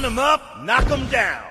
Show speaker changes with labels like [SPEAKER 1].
[SPEAKER 1] Line them up, knock them down.